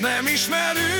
nem ismerünk.